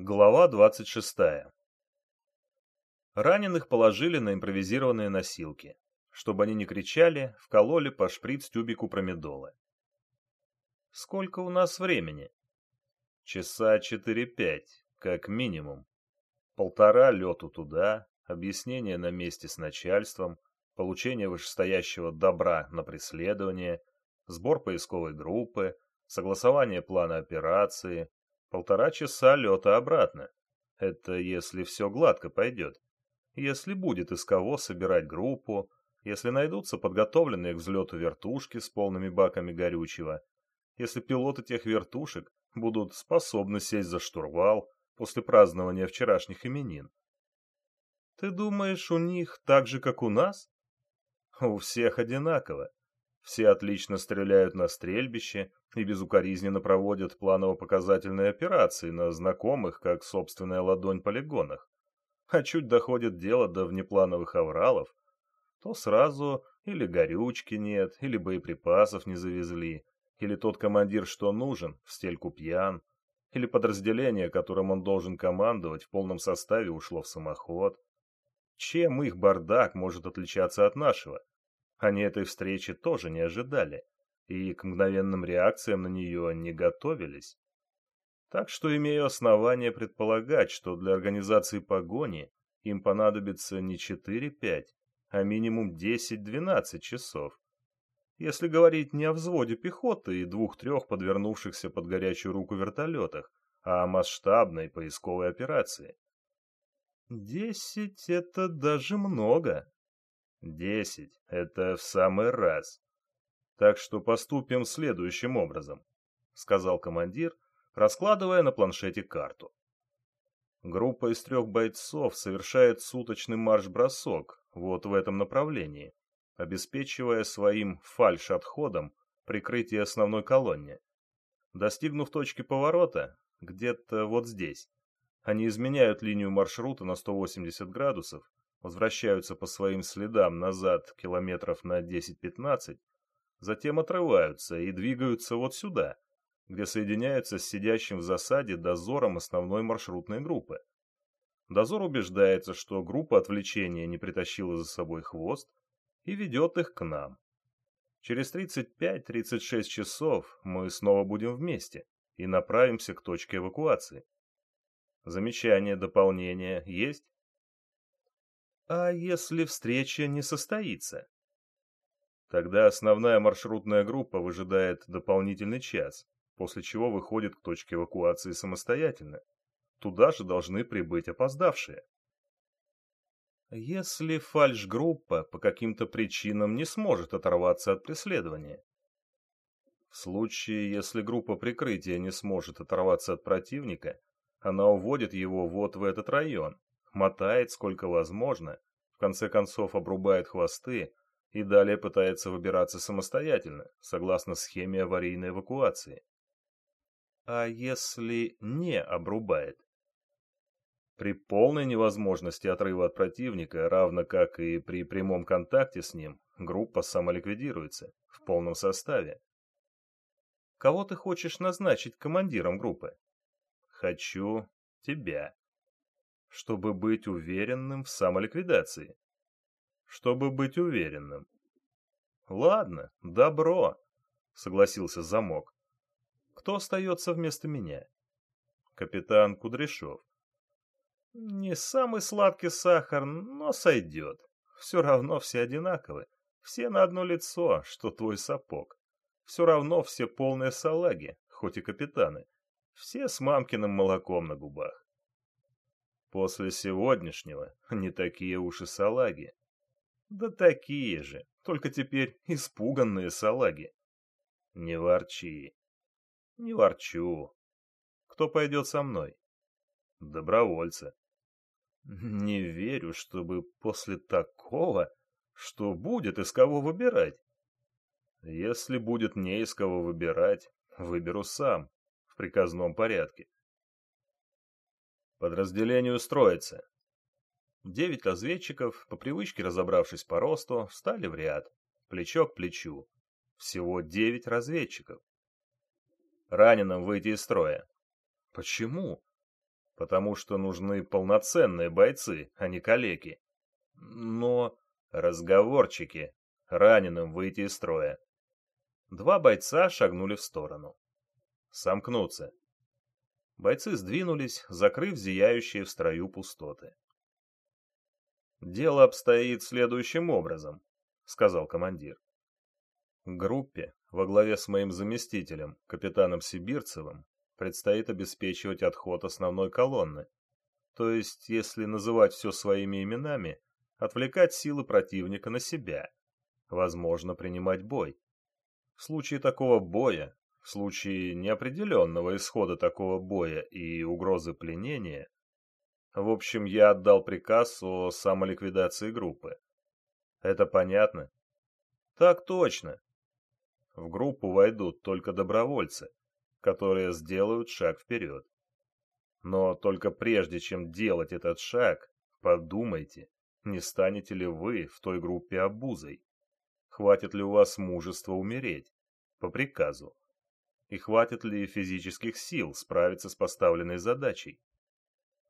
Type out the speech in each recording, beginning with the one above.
Глава 26. Раненых положили на импровизированные носилки. Чтобы они не кричали, вкололи по шприц-тюбику промедола. Сколько у нас времени? Часа четыре-пять, как минимум. Полтора лету туда, объяснение на месте с начальством, получение вышестоящего добра на преследование, сбор поисковой группы, согласование плана операции, Полтора часа лета обратно. Это если все гладко пойдет. Если будет из кого собирать группу, если найдутся подготовленные к взлету вертушки с полными баками горючего, если пилоты тех вертушек будут способны сесть за штурвал после празднования вчерашних именин. Ты думаешь, у них так же, как у нас? У всех одинаково. Все отлично стреляют на стрельбище и безукоризненно проводят планово-показательные операции на знакомых, как собственная ладонь, полигонах. А чуть доходит дело до внеплановых авралов, то сразу или горючки нет, или боеприпасов не завезли, или тот командир, что нужен, в стельку пьян, или подразделение, которым он должен командовать, в полном составе ушло в самоход. Чем их бардак может отличаться от нашего? Они этой встречи тоже не ожидали и к мгновенным реакциям на нее не готовились. Так что имею основание предполагать, что для организации погони им понадобится не 4-5, а минимум 10-12 часов. Если говорить не о взводе пехоты и двух-трех подвернувшихся под горячую руку вертолетах, а о масштабной поисковой операции. Десять — это даже много. Десять — это в самый раз. Так что поступим следующим образом, — сказал командир, раскладывая на планшете карту. Группа из трех бойцов совершает суточный марш-бросок вот в этом направлении, обеспечивая своим фальш-отходом прикрытие основной колонне. Достигнув точки поворота, где-то вот здесь, они изменяют линию маршрута на 180 градусов возвращаются по своим следам назад километров на 10-15, затем отрываются и двигаются вот сюда, где соединяются с сидящим в засаде дозором основной маршрутной группы. Дозор убеждается, что группа отвлечения не притащила за собой хвост и ведет их к нам. Через 35-36 часов мы снова будем вместе и направимся к точке эвакуации. Замечания, дополнения есть? А если встреча не состоится? Тогда основная маршрутная группа выжидает дополнительный час, после чего выходит к точке эвакуации самостоятельно. Туда же должны прибыть опоздавшие. Если фальш-группа по каким-то причинам не сможет оторваться от преследования. В случае, если группа прикрытия не сможет оторваться от противника, она уводит его вот в этот район, мотает сколько возможно, в конце концов обрубает хвосты и далее пытается выбираться самостоятельно, согласно схеме аварийной эвакуации. А если не обрубает? При полной невозможности отрыва от противника, равно как и при прямом контакте с ним, группа самоликвидируется в полном составе. Кого ты хочешь назначить командиром группы? Хочу тебя чтобы быть уверенным в самоликвидации. Чтобы быть уверенным. Ладно, добро, согласился замок. Кто остается вместо меня? Капитан Кудряшов. Не самый сладкий сахар, но сойдет. Все равно все одинаковы. Все на одно лицо, что твой сапог. Все равно все полные салаги, хоть и капитаны. Все с мамкиным молоком на губах. После сегодняшнего не такие уж и салаги. Да такие же, только теперь испуганные салаги. Не ворчи. Не ворчу. Кто пойдет со мной? Добровольцы. Не верю, чтобы после такого, что будет из кого выбирать. Если будет не из кого выбирать, выберу сам, в приказном порядке. Подразделению строится. Девять разведчиков, по привычке разобравшись по росту, встали в ряд, плечо к плечу. Всего девять разведчиков. Раненым выйти из строя. Почему? Потому что нужны полноценные бойцы, а не калеки. Но разговорчики. Раненым выйти из строя. Два бойца шагнули в сторону. Сомкнуться. Бойцы сдвинулись, закрыв зияющие в строю пустоты. «Дело обстоит следующим образом», — сказал командир. Группе, во главе с моим заместителем, капитаном Сибирцевым, предстоит обеспечивать отход основной колонны. То есть, если называть все своими именами, отвлекать силы противника на себя. Возможно, принимать бой. В случае такого боя, в случае неопределенного исхода такого боя и угрозы пленения, в общем, я отдал приказ о самоликвидации группы. Это понятно? Так точно. В группу войдут только добровольцы, которые сделают шаг вперед. Но только прежде чем делать этот шаг, подумайте, не станете ли вы в той группе обузой. Хватит ли у вас мужества умереть? По приказу. И хватит ли физических сил справиться с поставленной задачей?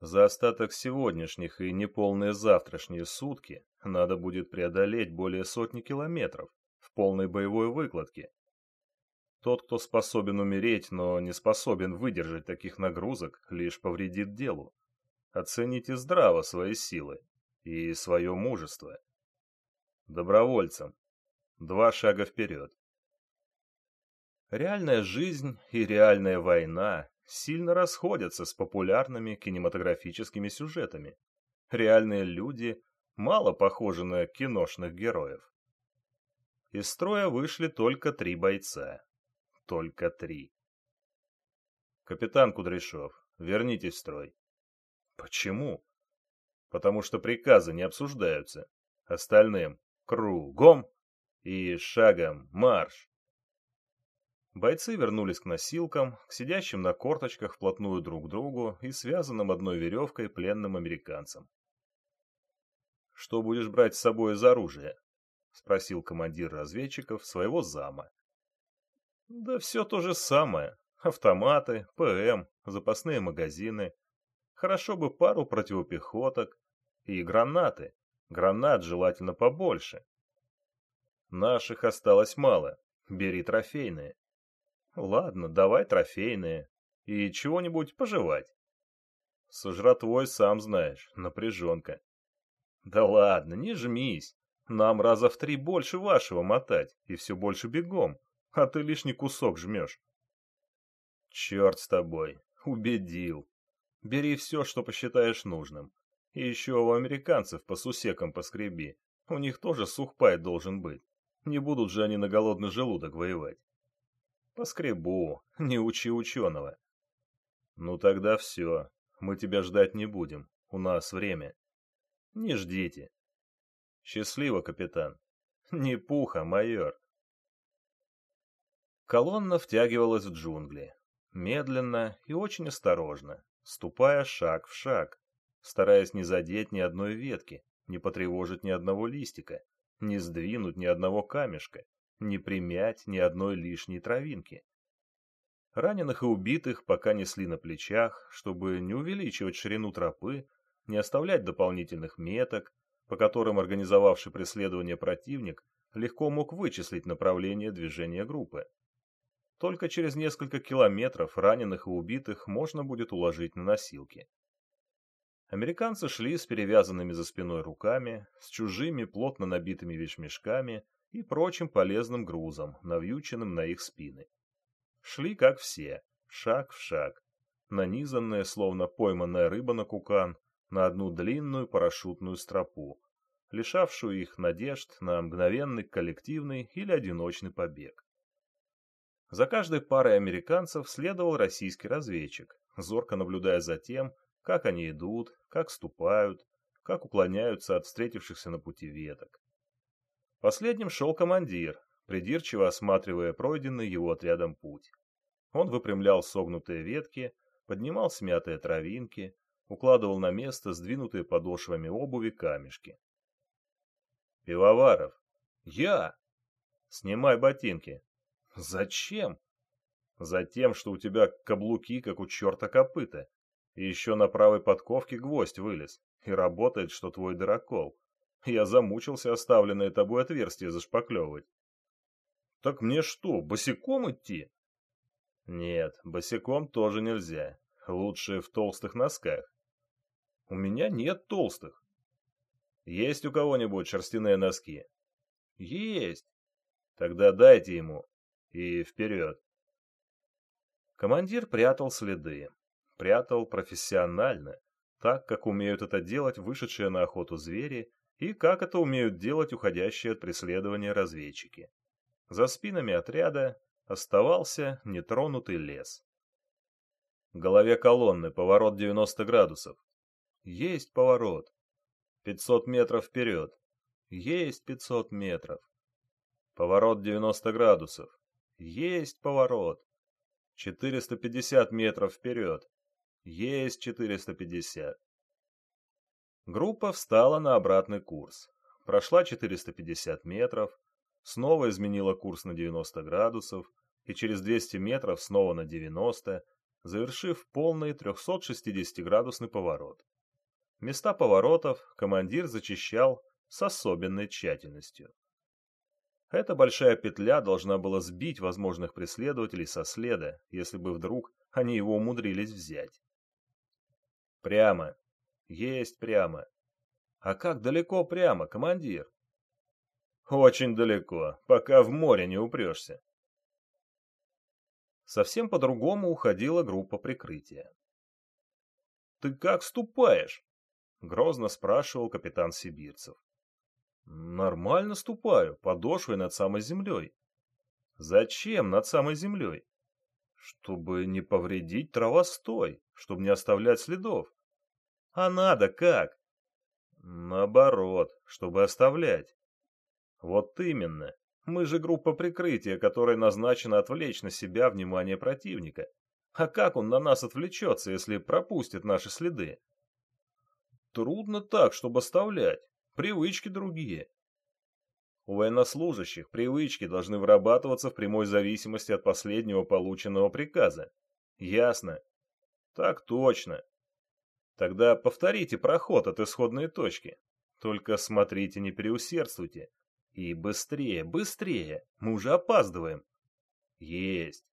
За остаток сегодняшних и неполные завтрашние сутки надо будет преодолеть более сотни километров в полной боевой выкладке. Тот, кто способен умереть, но не способен выдержать таких нагрузок, лишь повредит делу. Оцените здраво свои силы и свое мужество. Добровольцам. Два шага вперед. Реальная жизнь и реальная война сильно расходятся с популярными кинематографическими сюжетами. Реальные люди мало похожи на киношных героев. Из строя вышли только три бойца только три. Капитан Кудряшов, вернитесь в строй. Почему? Потому что приказы не обсуждаются. Остальным кругом и шагом марш. Бойцы вернулись к носилкам, к сидящим на корточках вплотную друг к другу и связанным одной веревкой пленным американцам. «Что будешь брать с собой из оружия?» — спросил командир разведчиков своего зама. Да все то же самое. Автоматы, ПМ, запасные магазины. Хорошо бы пару противопехоток. И гранаты. Гранат желательно побольше. Наших осталось мало. Бери трофейные. Ладно, давай трофейные. И чего-нибудь пожевать. Со жратвой, сам знаешь, напряженка. Да ладно, не жмись. Нам раза в три больше вашего мотать, и все больше бегом а ты лишний кусок жмешь. Черт с тобой, убедил. Бери все, что посчитаешь нужным. И еще у американцев по сусекам поскреби. У них тоже сухпай должен быть. Не будут же они на голодный желудок воевать. Поскребу, не учи ученого. Ну тогда все, мы тебя ждать не будем, у нас время. Не ждите. Счастливо, капитан. Не пуха, майор. Колонна втягивалась в джунгли. Медленно и очень осторожно, ступая шаг в шаг, стараясь не задеть ни одной ветки, не потревожить ни одного листика, не сдвинуть ни одного камешка, не примять ни одной лишней травинки. Раненых и убитых пока несли на плечах, чтобы не увеличивать ширину тропы, не оставлять дополнительных меток, по которым организовавший преследование противник легко мог вычислить направление движения группы. Только через несколько километров раненых и убитых можно будет уложить на носилки. Американцы шли с перевязанными за спиной руками, с чужими плотно набитыми вещмешками и прочим полезным грузом, навьюченным на их спины. Шли как все, шаг в шаг, нанизанные, словно пойманная рыба на кукан, на одну длинную парашютную стропу, лишавшую их надежд на мгновенный коллективный или одиночный побег. За каждой парой американцев следовал российский разведчик, зорко наблюдая за тем, как они идут, как ступают, как уклоняются от встретившихся на пути веток. Последним шел командир, придирчиво осматривая пройденный его отрядом путь. Он выпрямлял согнутые ветки, поднимал смятые травинки, укладывал на место сдвинутые подошвами обуви камешки. «Пивоваров!» «Я!» «Снимай ботинки!» Зачем? Затем, что у тебя каблуки, как у черта копыта. И еще на правой подковке гвоздь вылез. И работает, что твой дырокол. Я замучился оставленное тобой отверстие зашпаклевывать. Так мне что, босиком идти? Нет, босиком тоже нельзя. Лучше в толстых носках. У меня нет толстых. Есть у кого-нибудь шерстяные носки? Есть. Тогда дайте ему. И вперед. Командир прятал следы. Прятал профессионально, так, как умеют это делать вышедшие на охоту звери и как это умеют делать уходящие от преследования разведчики. За спинами отряда оставался нетронутый лес. Голове колонны поворот 90 градусов. Есть поворот. 500 метров вперед. Есть 500 метров. Поворот 90 градусов. Есть поворот. 450 метров вперед. Есть 450. Группа встала на обратный курс. Прошла 450 метров, снова изменила курс на 90 градусов и через 200 метров снова на 90, завершив полный 360-градусный поворот. Места поворотов командир зачищал с особенной тщательностью. Эта большая петля должна была сбить возможных преследователей со следа, если бы вдруг они его умудрились взять. Прямо, есть прямо. А как далеко прямо, командир? Очень далеко, пока в море не упрешься. Совсем по-другому уходила группа прикрытия. «Ты как ступаешь?» — грозно спрашивал капитан Сибирцев. «Нормально ступаю, подошвой над самой землей». «Зачем над самой землей?» «Чтобы не повредить травостой, чтобы не оставлять следов». А надо как? Наоборот, чтобы оставлять. Вот именно. Мы же группа прикрытия, которая назначена отвлечь на себя внимание противника. А как он на нас отвлечется, если пропустит наши следы? Трудно так, чтобы оставлять. Привычки другие. У военнослужащих привычки должны вырабатываться в прямой зависимости от последнего полученного приказа. Ясно? Так точно. Тогда повторите проход от исходной точки. Только смотрите, не переусердствуйте. И быстрее, быстрее, мы уже опаздываем. Есть.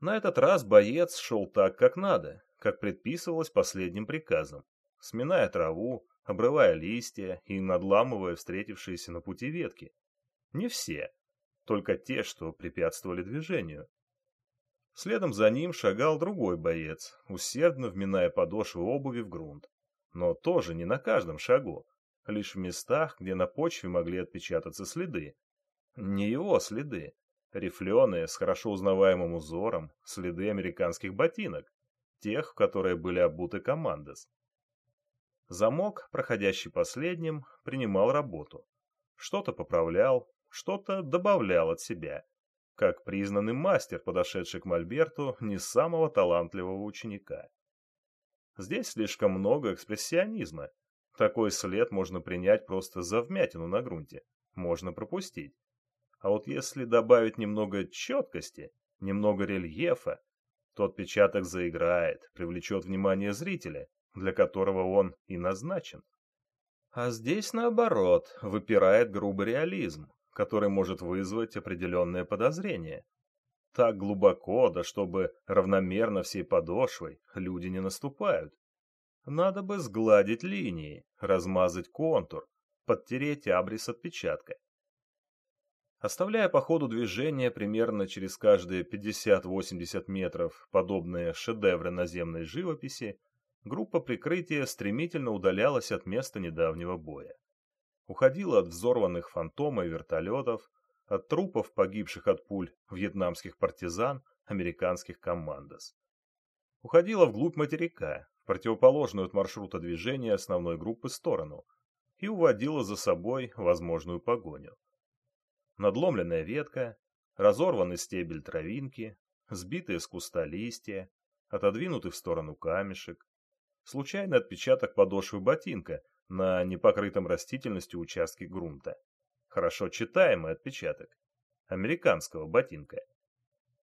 На этот раз боец шел так, как надо, как предписывалось последним приказом, сминая траву, обрывая листья и надламывая встретившиеся на пути ветки. Не все, только те, что препятствовали движению. Следом за ним шагал другой боец, усердно вминая подошвы обуви в грунт. Но тоже не на каждом шагу, лишь в местах, где на почве могли отпечататься следы. Не его следы, рифленые с хорошо узнаваемым узором, следы американских ботинок, тех, в которые были обуты командос. Замок, проходящий последним, принимал работу. Что-то поправлял, что-то добавлял от себя как признанный мастер, подошедший к Мольберту не самого талантливого ученика. Здесь слишком много экспрессионизма. Такой след можно принять просто за вмятину на грунте, можно пропустить. А вот если добавить немного четкости, немного рельефа, то отпечаток заиграет, привлечет внимание зрителя, для которого он и назначен. А здесь, наоборот, выпирает грубый реализм, который может вызвать определенное подозрение. Так глубоко, да чтобы равномерно всей подошвой, люди не наступают. Надо бы сгладить линии, размазать контур, подтереть абрис отпечатка. Оставляя по ходу движения примерно через каждые 50-80 метров подобные шедевры наземной живописи, группа прикрытия стремительно удалялась от места недавнего боя уходила от взорванных фантома и вертолетов, от трупов, погибших от пуль вьетнамских партизан, американских командос. Уходила вглубь материка, в противоположную от маршрута движения основной группы сторону, и уводила за собой возможную погоню. Надломленная ветка, разорванный стебель травинки, сбитые с куста листья, отодвинутый в сторону камешек, случайный отпечаток подошвы ботинка, на непокрытом растительностью участке грунта. Хорошо читаемый отпечаток. Американского ботинка.